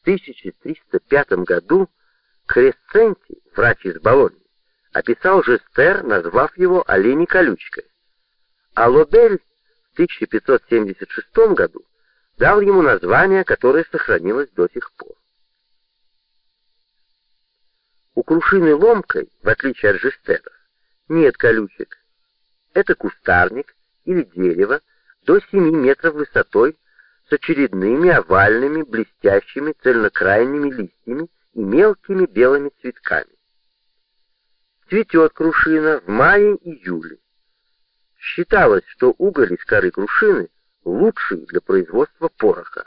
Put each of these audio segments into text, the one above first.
В 1305 году Кресценти, врач из Болоньи, описал Жестер, назвав его оленей колючкой. А Лобель в 1576 году дал ему название, которое сохранилось до сих пор. У крушины ломкой, в отличие от жестеров, нет колючек. Это кустарник или дерево до 7 метров высотой с очередными овальными, блестящими, цельнокрайними листьями и мелкими белыми цветками. Цветет крушина в мае-июле. Считалось, что уголь из коры крушины лучший для производства пороха.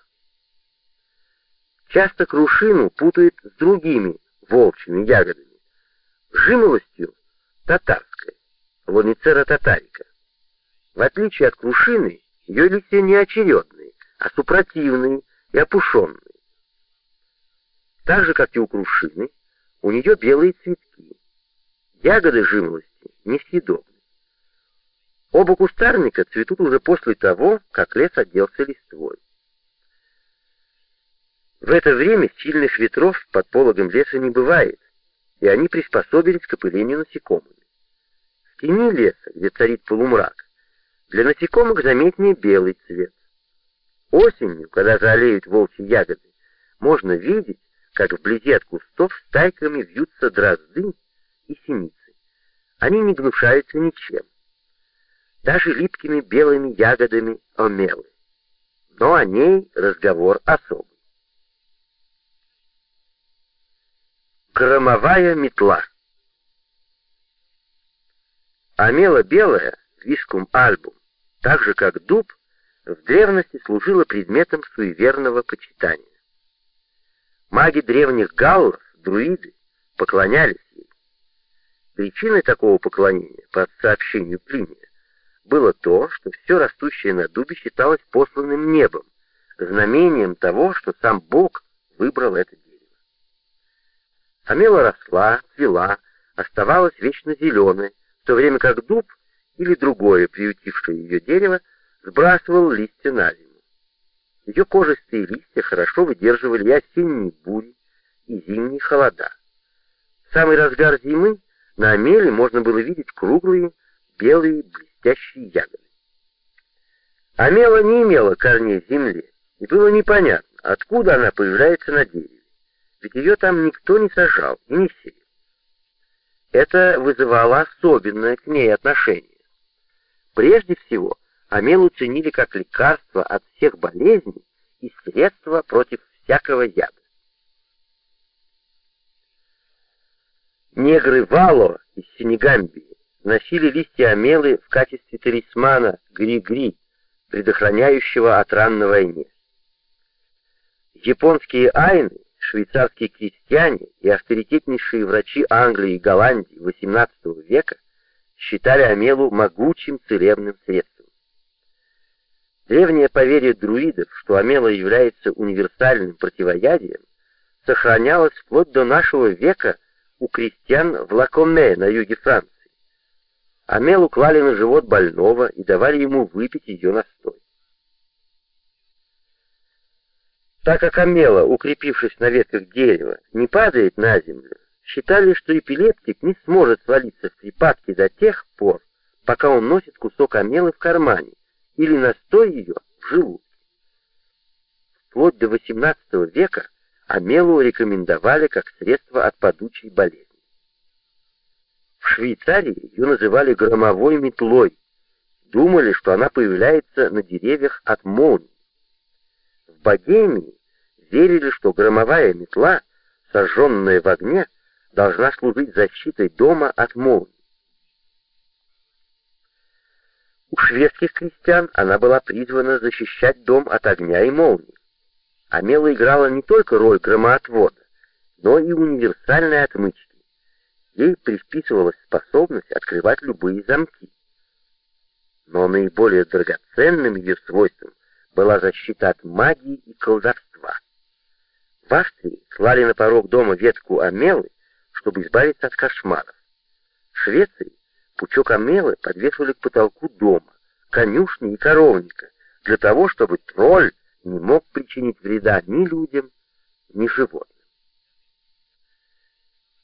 Часто крушину путают с другими волчьими ягодами, жимолостью татарской, воницера татарика. В отличие от крушины, ее листья не очередные, а супротивные и опушенные. Так же, как и у крушины, у нее белые цветки. Ягоды жимолости несъедобны. Оба кустарника цветут уже после того, как лес оделся листвой. В это время сильных ветров под пологом леса не бывает, и они приспособились к опылению насекомыми. В тени леса, где царит полумрак, для насекомых заметнее белый цвет. Осенью, когда залеют волчьи ягоды, можно видеть, как вблизи от кустов стайками вьются дрозды и синицы. Они не гнушаются ничем даже липкими белыми ягодами омелы. Но о ней разговор особый. Громовая метла Омела белая, вискум альбум, так же как дуб, в древности служила предметом суеверного почитания. Маги древних галлов, друиды, поклонялись ей. Причиной такого поклонения, по сообщению Плиния, было то, что все растущее на дубе считалось посланным небом, знамением того, что сам Бог выбрал это дерево. Амела росла, цвела, оставалась вечно зеленой, в то время как дуб или другое приютившее ее дерево сбрасывал листья на зиму. Ее кожистые листья хорошо выдерживали и осенние бури, и зимние холода. В самый разгар зимы на амеле можно было видеть круглые белые блестящие ягоды. Амела не имела корней в земле, и было непонятно, откуда она появляется на дереве, ведь ее там никто не сажал и не сеял. Это вызывало особенное к ней отношение. Прежде всего, Амелу ценили как лекарство от всех болезней и средство против всякого яда. Негры Вало из Сенегамбии носили листья амелы в качестве талисмана гри-гри, предохраняющего от ран на войне. Японские айны, швейцарские крестьяне и авторитетнейшие врачи Англии и Голландии XVIII века считали амелу могучим целебным средством. Древнее поверье друидов, что амела является универсальным противоядием, сохранялось вплоть до нашего века у крестьян в Лакоме на юге Франции. Амелу клали на живот больного и давали ему выпить ее настой. Так как Амела, укрепившись на ветках дерева, не падает на землю, считали, что эпилептик не сможет свалиться в припадке до тех пор, пока он носит кусок Амелы в кармане или настой ее в желудке. Вплоть до XVIII века Амелу рекомендовали как средство от падучей болезни. В Швейцарии ее называли громовой метлой. Думали, что она появляется на деревьях от молний. В Богемии верили, что громовая метла, сожженная в огне, должна служить защитой дома от молний. У шведских крестьян она была призвана защищать дом от огня и молний. Амела играла не только роль громоотвода, но и универсальной отмычки. Ей приписывалась способность открывать любые замки. Но наиболее драгоценным ее свойством была защита от магии и колдовства. В Австрии клали на порог дома ветку амелы, чтобы избавиться от кошмаров. В Швеции пучок амелы подвешивали к потолку дома, конюшни и коровника, для того, чтобы тролль не мог причинить вреда ни людям, ни живот.